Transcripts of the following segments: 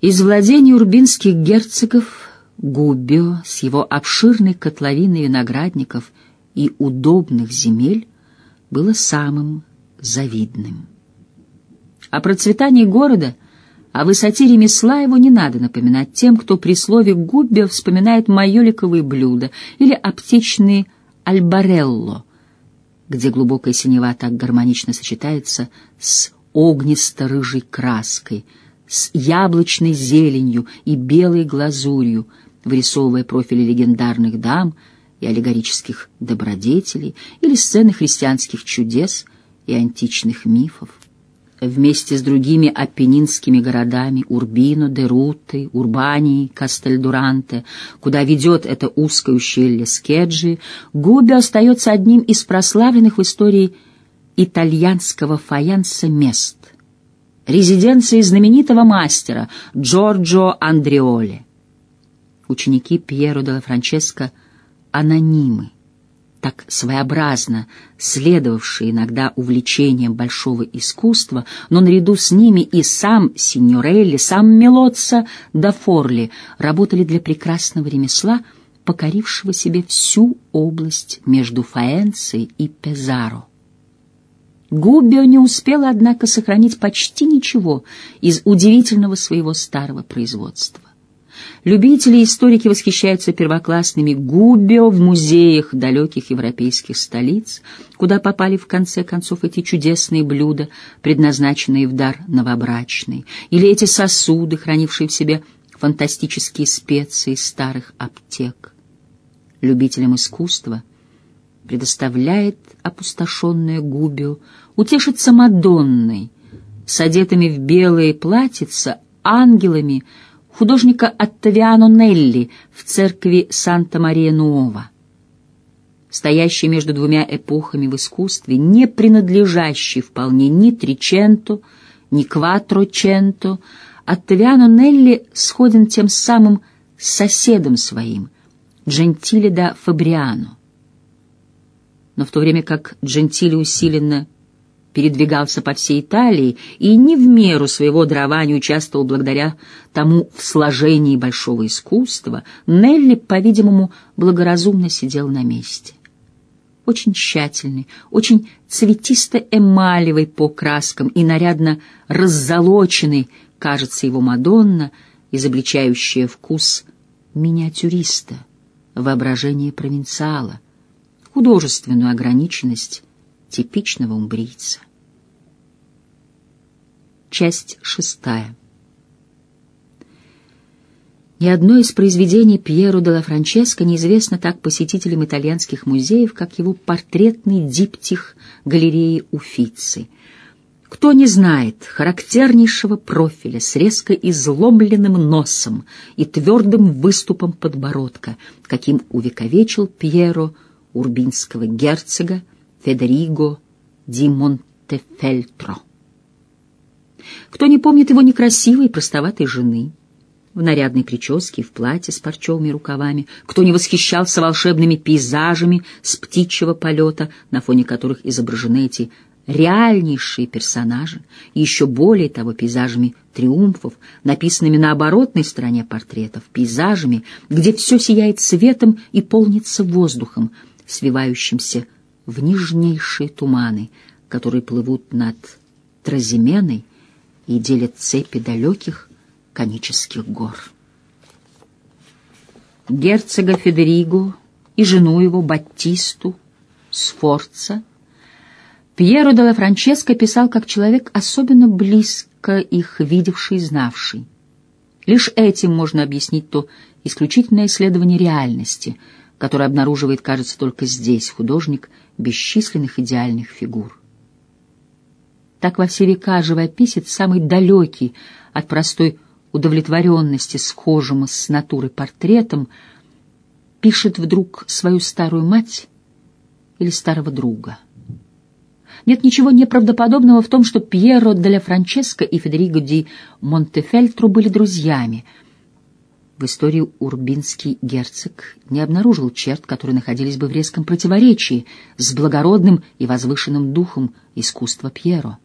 Из владений урбинских герцогов Губио с его обширной котловиной виноградников и удобных земель было самым завидным. О процветании города, о высоте ремесла его не надо напоминать тем, кто при слове «губбио» вспоминает майоликовые блюда или аптечные альбарелло, где глубокая синева так гармонично сочетается с огнисто-рыжей краской, с яблочной зеленью и белой глазурью, вырисовывая профили легендарных дам и аллегорических добродетелей или сцены христианских чудес и античных мифов вместе с другими аппенинскими городами Урбино, Деруты, Урбании, Кастельдуранте, куда ведет это узкое ущелье Скеджи, Губи остается одним из прославленных в истории итальянского фаянса мест. Резиденцией знаменитого мастера Джорджо Андреоли. Ученики Пьеро де Франческо — анонимы так своеобразно следовавшие иногда увлечением большого искусства, но наряду с ними и сам Синьорелли, сам Мелоцца да Форли работали для прекрасного ремесла, покорившего себе всю область между Фаэнцией и Пезаро. Губио не успела, однако, сохранить почти ничего из удивительного своего старого производства. Любители и историки восхищаются первоклассными губио в музеях далеких европейских столиц, куда попали в конце концов эти чудесные блюда, предназначенные в дар новобрачной, или эти сосуды, хранившие в себе фантастические специи старых аптек. Любителям искусства предоставляет опустошенное губио утешиться Мадонной, с одетыми в белые платьица ангелами, художника Оттавиано Нелли в церкви Санта-Мария-Нуова. Стоящий между двумя эпохами в искусстве, не принадлежащий вполне ни Триченто, ни Кватроченто, Оттавиано Нелли сходен тем самым соседом своим, Джентиле да Фабриано. Но в то время как Джентиле усиленно передвигался по всей Италии и не в меру своего дарования участвовал благодаря тому в сложении большого искусства, Нелли, по-видимому, благоразумно сидел на месте. Очень тщательный, очень цветисто-эмалевый по краскам и нарядно раззолоченный, кажется, его Мадонна, изобличающая вкус миниатюриста, воображение провинциала, художественную ограниченность типичного умбрийца. Часть шестая. Ни одно из произведений Пьеро де ла Франческо неизвестно так посетителям итальянских музеев, как его портретный диптих галереи Уфицы. Кто не знает характернейшего профиля с резко изломленным носом и твердым выступом подбородка, каким увековечил Пьеро урбинского герцога, Федериго ди Монтефельтро. Кто не помнит его некрасивой и простоватой жены, в нарядной прическе в платье с парчевыми рукавами, кто не восхищался волшебными пейзажами с птичьего полета, на фоне которых изображены эти реальнейшие персонажи, и еще более того пейзажами триумфов, написанными на оборотной стороне портретов, пейзажами, где все сияет светом и полнится воздухом, свивающимся в нежнейшие туманы, которые плывут над Тразименой и делят цепи далеких конических гор. Герцога Федериго и жену его Баттисту Сфорца Пьеро де ла Франческо писал как человек особенно близко их видевший и знавший. Лишь этим можно объяснить то исключительное исследование реальности — который обнаруживает, кажется, только здесь художник бесчисленных идеальных фигур. Так во все века живописец, самый далекий от простой удовлетворенности схожим с натурой портретом, пишет вдруг свою старую мать или старого друга. Нет ничего неправдоподобного в том, что Пьеро де Франческо и Федериго ди Монтефельтро были друзьями — в истории урбинский герцог не обнаружил черт, которые находились бы в резком противоречии с благородным и возвышенным духом искусства Пьеро.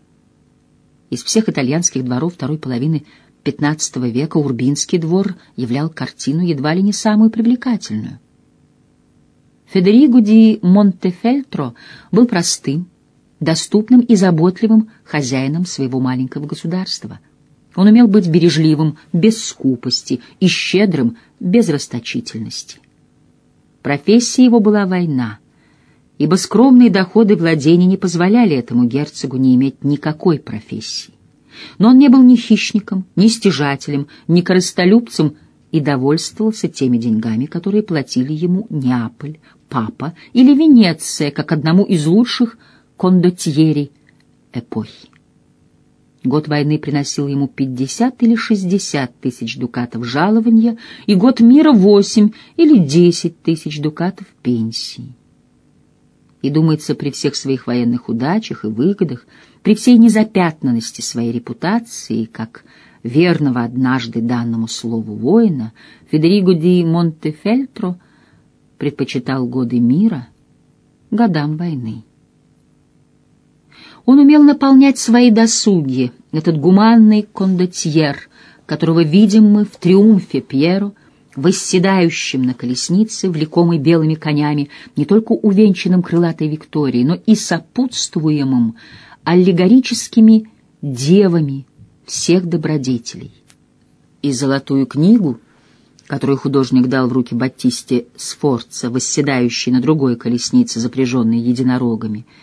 Из всех итальянских дворов второй половины XV века Урбинский двор являл картину едва ли не самую привлекательную. Федериго ди Монтефельтро был простым, доступным и заботливым хозяином своего маленького государства. Он умел быть бережливым, без скупости, и щедрым, без расточительности. Профессия его была война, ибо скромные доходы владений не позволяли этому герцогу не иметь никакой профессии. Но он не был ни хищником, ни стяжателем, ни корыстолюбцем и довольствовался теми деньгами, которые платили ему Неаполь, Папа или Венеция, как одному из лучших кондотьери эпохи. Год войны приносил ему 50 или 60 тысяч дукатов жалования, и год мира — 8 или 10 тысяч дукатов пенсии. И, думается, при всех своих военных удачах и выгодах, при всей незапятнанности своей репутации, как верного однажды данному слову воина, Федериго ди Монтефельтро предпочитал годы мира годам войны. Он умел наполнять свои досуги, этот гуманный кондотьер, которого видим мы в триумфе Пьеро, восседающим на колеснице, влекомой белыми конями, не только увенчанным крылатой Викторией, но и сопутствуемым аллегорическими девами всех добродетелей. И золотую книгу, которую художник дал в руки Баттисте Сфорца, восседающей на другой колеснице, запряженной единорогами, —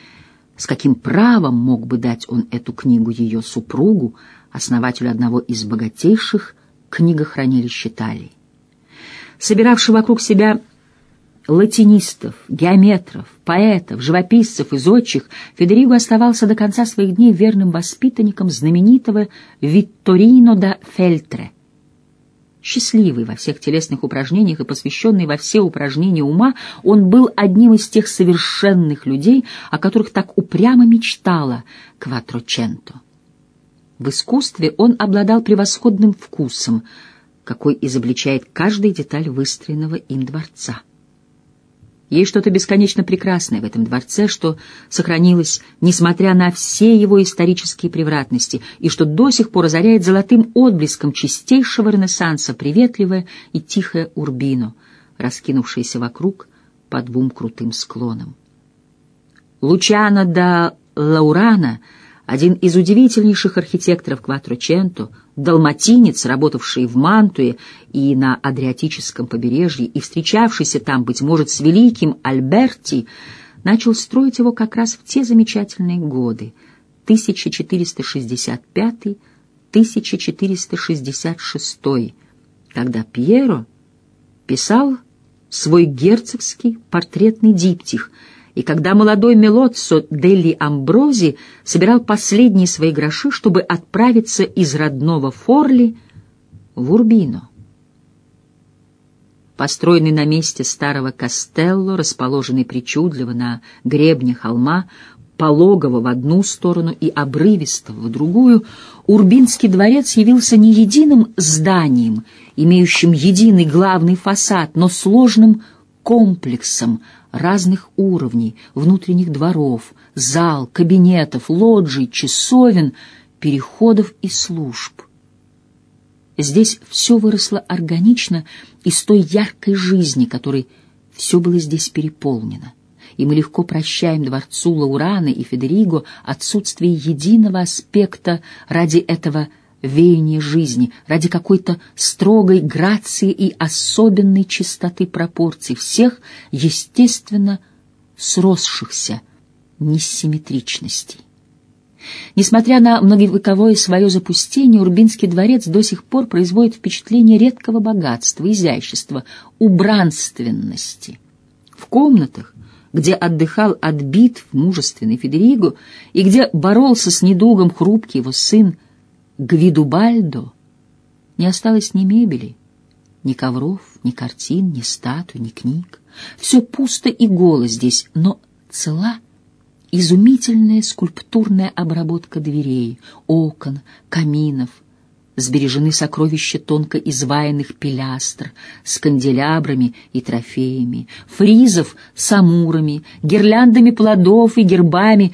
с каким правом мог бы дать он эту книгу ее супругу, основателю одного из богатейших книгохранилищ Италии? Собиравший вокруг себя латинистов, геометров, поэтов, живописцев и зодчих, Федериго оставался до конца своих дней верным воспитанником знаменитого Витторино да Фельтре — Счастливый во всех телесных упражнениях и посвященный во все упражнения ума, он был одним из тех совершенных людей, о которых так упрямо мечтала Кватроченто. В искусстве он обладал превосходным вкусом, какой изобличает каждая деталь выстроенного им дворца. Есть что-то бесконечно прекрасное в этом дворце, что сохранилось, несмотря на все его исторические превратности, и что до сих пор озаряет золотым отблеском чистейшего ренессанса приветливое и тихое Урбино, раскинувшееся вокруг по двум крутым склонам. Лучано да Лаурана — один из удивительнейших архитекторов Кватроченто, далматинец, работавший в Мантуе и на Адриатическом побережье и встречавшийся там, быть может, с великим Альберти, начал строить его как раз в те замечательные годы, 1465-1466, когда Пьеро писал свой герцогский портретный диптих — и когда молодой Мелоццо Делли Амбрози собирал последние свои гроши, чтобы отправиться из родного Форли в Урбино. Построенный на месте старого Кастелло, расположенный причудливо на гребне холма, пологово в одну сторону и обрывистого в другую, Урбинский дворец явился не единым зданием, имеющим единый главный фасад, но сложным комплексом разных уровней, внутренних дворов, зал, кабинетов, лоджий, часовен, переходов и служб. Здесь все выросло органично из той яркой жизни, которой все было здесь переполнено. И мы легко прощаем дворцу Лаураны и Федериго отсутствие единого аспекта ради этого веяние жизни, ради какой-то строгой грации и особенной чистоты пропорций всех, естественно, сросшихся несимметричностей. Несмотря на многовековое свое запустение, Урбинский дворец до сих пор производит впечатление редкого богатства, изящества, убранственности. В комнатах, где отдыхал от битв мужественный Федериго и где боролся с недугом хрупкий его сын Гвидубальдо не осталось ни мебели, ни ковров, ни картин, ни статуй, ни книг. Все пусто и голо здесь, но цела изумительная скульптурная обработка дверей, окон, каминов, сбережены сокровища тонко изваянных пилястр с канделябрами и трофеями, фризов с амурами, гирляндами плодов и гербами,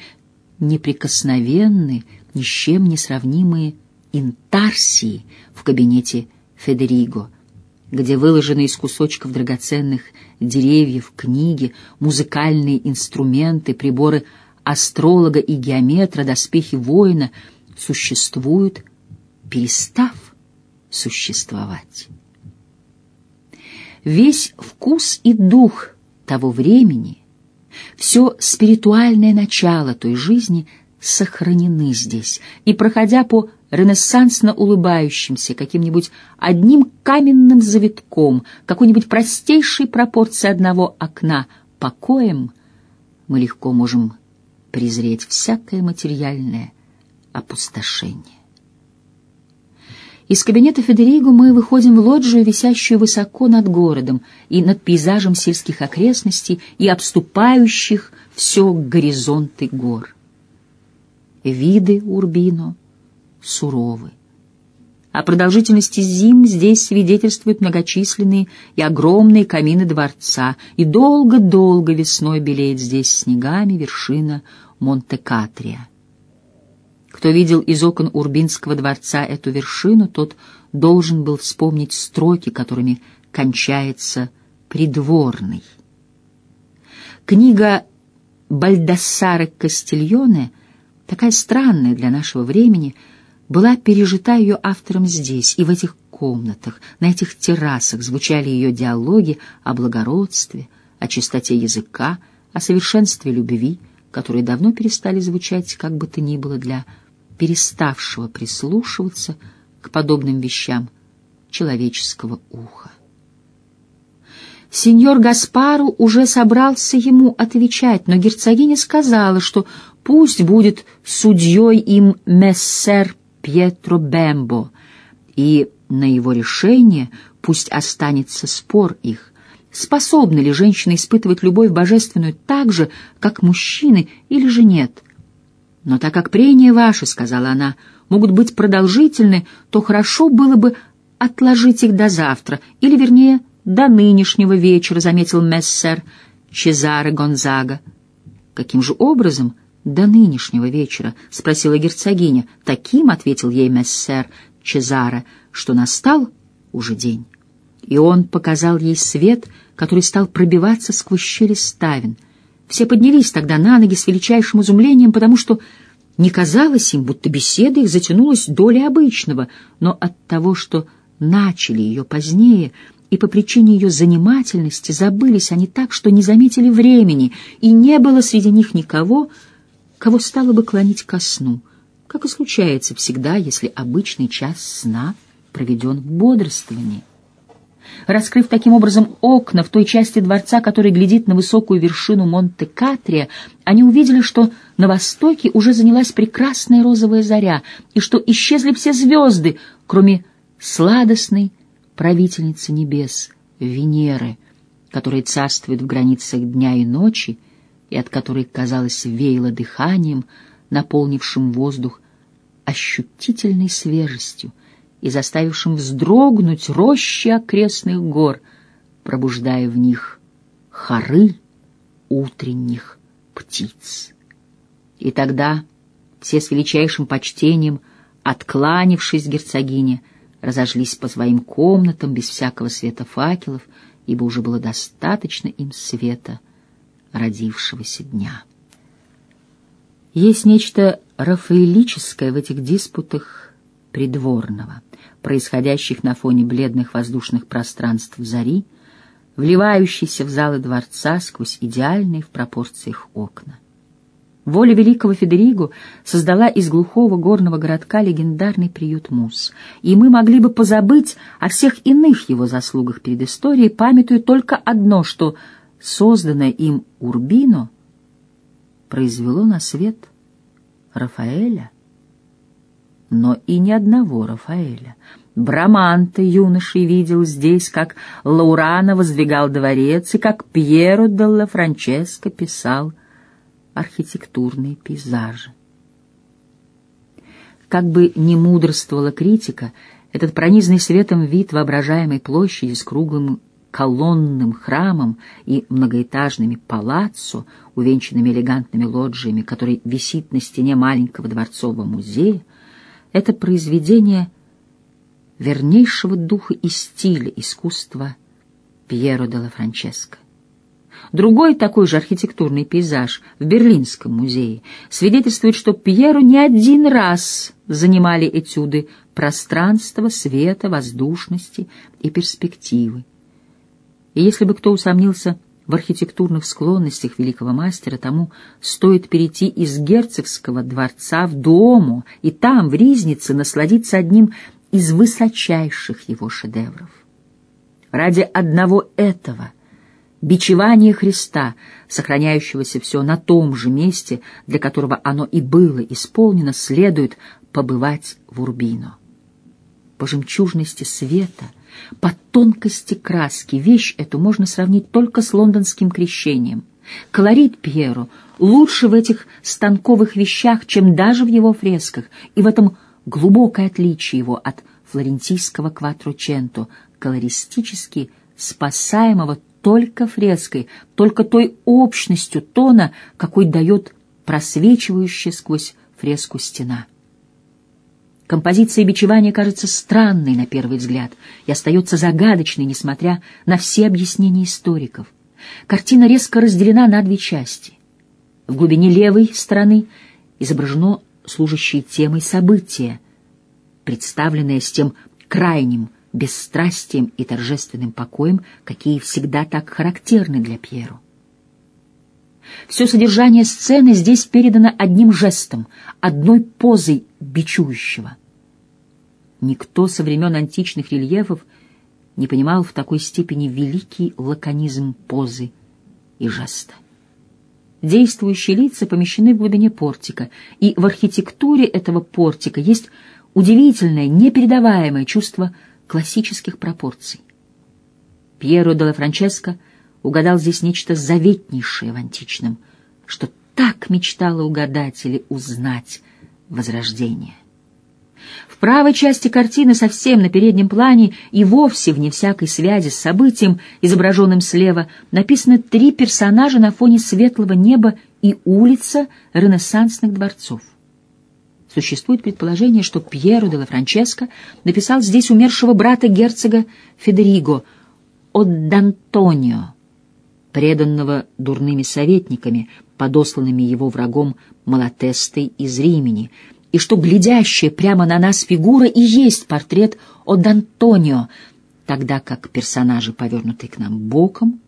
неприкосновенны, ни с чем не сравнимые интарсии в кабинете Федериго, где выложены из кусочков драгоценных деревьев книги, музыкальные инструменты, приборы астролога и геометра, доспехи воина существуют, перестав существовать. Весь вкус и дух того времени, все спиритуальное начало той жизни сохранены здесь, и, проходя по ренессансно улыбающимся каким-нибудь одним каменным завитком, какой-нибудь простейшей пропорции одного окна покоем, мы легко можем презреть всякое материальное опустошение. Из кабинета Федериго мы выходим в лоджию, висящую высоко над городом и над пейзажем сельских окрестностей и обступающих все горизонты гор. Виды Урбино суровы. О продолжительности зим здесь свидетельствуют многочисленные и огромные камины дворца, и долго-долго весной белеет здесь снегами вершина Монте-Катрия. Кто видел из окон Урбинского дворца эту вершину, тот должен был вспомнить строки, которыми кончается «придворный». Книга Бальдассаре Кастильоне, такая странная для нашего времени, была пережита ее автором здесь, и в этих комнатах, на этих террасах звучали ее диалоги о благородстве, о чистоте языка, о совершенстве любви, которые давно перестали звучать как бы то ни было для переставшего прислушиваться к подобным вещам человеческого уха. Сеньор Гаспару уже собрался ему отвечать, но герцогиня сказала, что пусть будет судьей им мессер Пьетро Бембо, и на его решение пусть останется спор их. Способны ли женщины испытывать любовь божественную так же, как мужчины, или же нет — но так как прения ваши, — сказала она, — могут быть продолжительны, то хорошо было бы отложить их до завтра, или, вернее, до нынешнего вечера, — заметил мессер Чезаре Гонзага. Каким же образом до нынешнего вечера? — спросила герцогиня. Таким, — ответил ей мессер Чезаре, — что настал уже день. И он показал ей свет, который стал пробиваться сквозь щели ставен — все поднялись тогда на ноги с величайшим изумлением, потому что не казалось им, будто беседа их затянулась долей обычного, но от того, что начали ее позднее, и по причине ее занимательности забылись они так, что не заметили времени, и не было среди них никого, кого стало бы клонить ко сну, как и случается всегда, если обычный час сна проведен в бодрствовании. Раскрыв таким образом окна в той части дворца, который глядит на высокую вершину Монте-Катрия, они увидели, что на востоке уже занялась прекрасная розовая заря, и что исчезли все звезды, кроме сладостной правительницы небес, Венеры, которая царствует в границах дня и ночи, и от которой, казалось, веяло дыханием, наполнившим воздух ощутительной свежестью, и заставившим вздрогнуть рощи окрестных гор, пробуждая в них хоры утренних птиц. И тогда все с величайшим почтением, откланившись герцогине, разошлись по своим комнатам без всякого света факелов, ибо уже было достаточно им света родившегося дня. Есть нечто рафаэлическое в этих диспутах придворного — происходящих на фоне бледных воздушных пространств зари, вливающейся в залы дворца сквозь идеальные в пропорциях окна. Воля великого Федериго создала из глухого горного городка легендарный приют Мус, и мы могли бы позабыть о всех иных его заслугах перед историей, памятуя только одно, что созданное им Урбино произвело на свет Рафаэля — но и ни одного Рафаэля. Браманте юношей видел здесь, как Лаурана воздвигал дворец, и как Пьеро Делла Франческо писал архитектурные пейзажи. Как бы ни мудрствовала критика, этот пронизанный светом вид воображаемой площади с круглым колонным храмом и многоэтажными палаццо, увенчанными элегантными лоджиями, который висит на стене маленького дворцового музея, Это произведение вернейшего духа и стиля искусства Пьеро де ла Франческо. Другой такой же архитектурный пейзаж в Берлинском музее свидетельствует, что Пьеру не один раз занимали этюды пространства, света, воздушности и перспективы. И если бы кто усомнился в архитектурных склонностях великого мастера, тому стоит перейти из герцогского дворца в Дуому и там, в Ризнице, насладиться одним из высочайших его шедевров. Ради одного этого — бичевание Христа, сохраняющегося все на том же месте, для которого оно и было исполнено, следует побывать в Урбино. По жемчужности света, по тонкости краски вещь эту можно сравнить только с лондонским крещением. Колорит Пьеро лучше в этих станковых вещах, чем даже в его фресках, и в этом глубокое отличие его от флорентийского кватроченто, колористически спасаемого только фреской, только той общностью тона, какой дает просвечивающая сквозь фреску стена. Композиция бичевания кажется странной на первый взгляд и остается загадочной, несмотря на все объяснения историков. Картина резко разделена на две части. В глубине левой стороны изображено служащее темой событие, представленное с тем крайним бесстрастием и торжественным покоем, какие всегда так характерны для Пьеру. Все содержание сцены здесь передано одним жестом, одной позой бичующего. Никто со времен античных рельефов не понимал в такой степени великий лаконизм позы и жеста. Действующие лица помещены в глубине портика, и в архитектуре этого портика есть удивительное, непередаваемое чувство классических пропорций. Пьеро де ла Франческо угадал здесь нечто заветнейшее в античном, что так мечтало угадать или узнать возрождение. В правой части картины, совсем на переднем плане и вовсе вне всякой связи с событием, изображенным слева, написано три персонажа на фоне светлого неба и улица ренессансных дворцов. Существует предположение, что Пьеро де ла Франческо написал здесь умершего брата герцога Федериго от Д'Антонио, преданного дурными советниками, подосланными его врагом Малатестой из Римени, и что глядящая прямо на нас фигура и есть портрет от Д'Антонио, тогда как персонажи, повернутые к нам боком,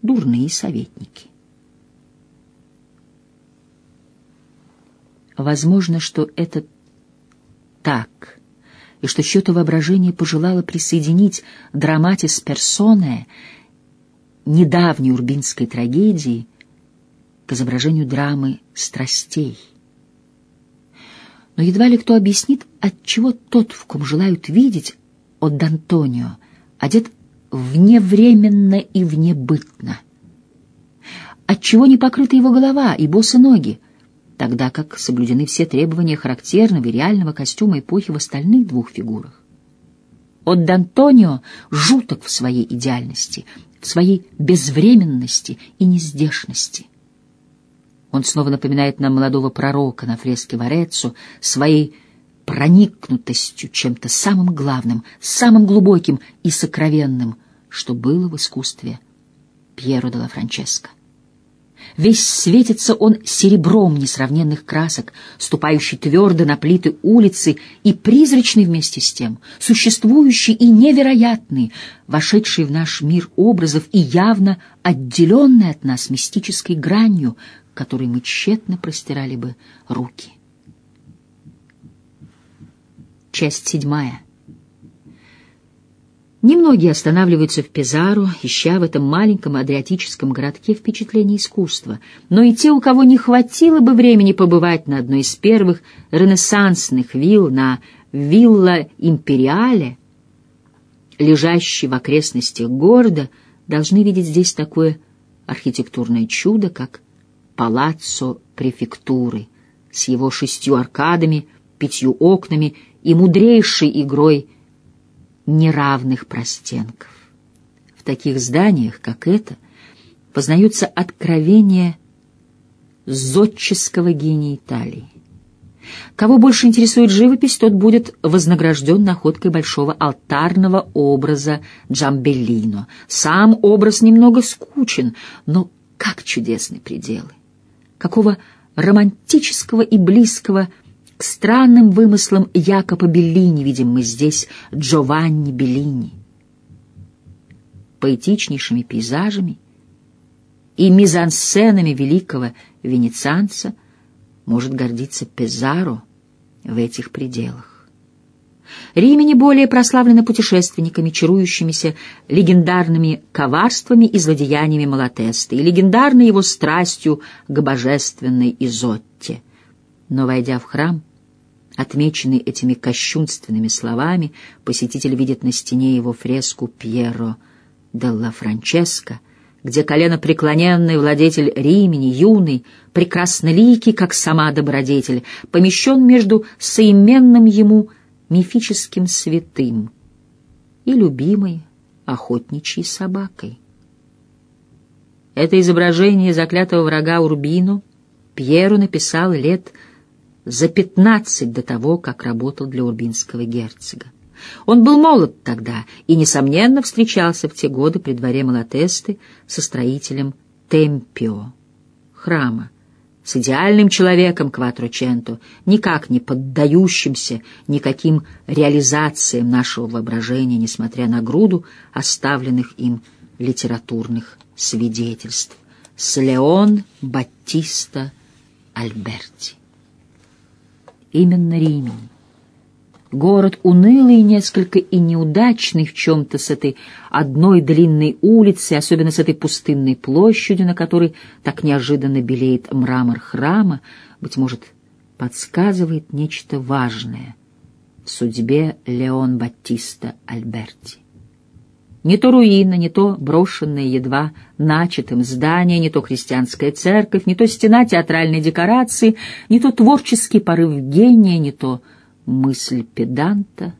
дурные советники. Возможно, что это так, и что чье-то воображение пожелало присоединить драматис персоне недавней урбинской трагедии к изображению драмы страстей. Но едва ли кто объяснит, отчего тот, в ком желают видеть от Д'Антонио, одет вневременно и внебытно. Отчего не покрыта его голова и босы ноги, тогда как соблюдены все требования характерного и реального костюма эпохи в остальных двух фигурах. От Д'Антонио жуток в своей идеальности, своей безвременности и нездешности. Он снова напоминает нам молодого пророка на фреске Вареццо своей проникнутостью чем-то самым главным, самым глубоким и сокровенным, что было в искусстве Пьеро де ла Франческо. Весь светится он серебром несравненных красок, ступающий твердо на плиты улицы и призрачный вместе с тем, существующий и невероятный, вошедший в наш мир образов и явно отделенный от нас мистической гранью, которой мы тщетно простирали бы руки. Часть седьмая. Немногие останавливаются в Пизаро, ища в этом маленьком адриатическом городке впечатление искусства, но и те, у кого не хватило бы времени побывать на одной из первых ренессансных вилл на Вилла Империале, лежащей в окрестностях города, должны видеть здесь такое архитектурное чудо, как Палаццо префектуры с его шестью аркадами, пятью окнами и мудрейшей игрой неравных простенков. В таких зданиях, как это, познаются откровения зодческого гения Италии. Кого больше интересует живопись, тот будет вознагражден находкой большого алтарного образа Джамбеллино. Сам образ немного скучен, но как чудесны пределы! Какого романтического и близкого странным вымыслам Якоба Беллини видим мы здесь Джованни Беллини. Поэтичнейшими пейзажами и мизансценами великого венецианца может гордиться Пезаро в этих пределах. Римляне более прославлены путешественниками, чарующимися легендарными коварствами и злодеяниями Малатеста и легендарной его страстью к божественной Изотте. Но, войдя в храм, отмеченный этими кощунственными словами, посетитель видит на стене его фреску Пьеро делла Франческо, где колено преклоненный владетель Римени, юный, прекрасноликий, как сама добродетель, помещен между соименным ему мифическим святым и любимой охотничьей собакой. Это изображение заклятого врага Урбино Пьеру написал лет за пятнадцать до того, как работал для урбинского герцога. Он был молод тогда и, несомненно, встречался в те годы при дворе Малатесты со строителем Темпио, храма, с идеальным человеком Кватроченто, никак не поддающимся никаким реализациям нашего воображения, несмотря на груду оставленных им литературных свидетельств, с Леон Баттиста Альберти. Именно Римень Город унылый несколько и неудачный в чем-то с этой одной длинной улицы, особенно с этой пустынной площадью, на которой так неожиданно белеет мрамор храма, быть может, подсказывает нечто важное в судьбе Леон Баттиста Альберти. Не то руина, не то брошенное едва начатым здание, не то христианская церковь, не то стена театральной декорации, не то творческий порыв гения, не то мысль педанта.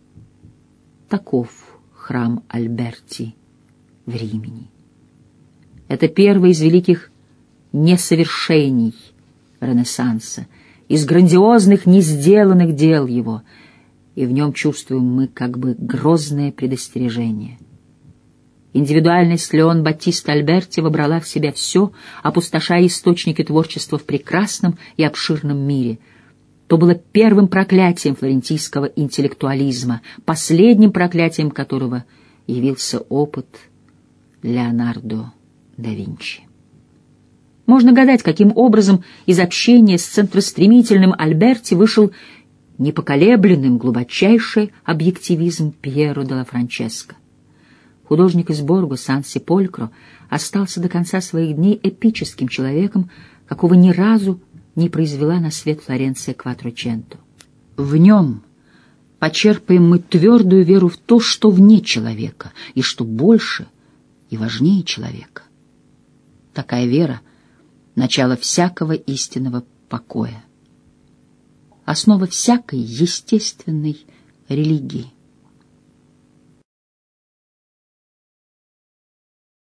Таков храм Альберти в Римени. Это первый из великих несовершений Ренессанса, из грандиозных несделанных дел его, и в нем чувствуем мы как бы грозное предостережение. Индивидуальность Леон Батиста Альберти вобрала в себя все, опустошая источники творчества в прекрасном и обширном мире — то было первым проклятием флорентийского интеллектуализма, последним проклятием которого явился опыт Леонардо да Винчи. Можно гадать, каким образом из общения с центростремительным Альберти вышел непоколебленным глубочайший объективизм Пьеро де ла Франческо. Художник из Борго Сан-Сиполькро остался до конца своих дней эпическим человеком, какого ни разу не произвела на свет Флоренция Кватроченто. В нем почерпаем мы твердую веру в то, что вне человека, и что больше и важнее человека. Такая вера — начало всякого истинного покоя, основа всякой естественной религии.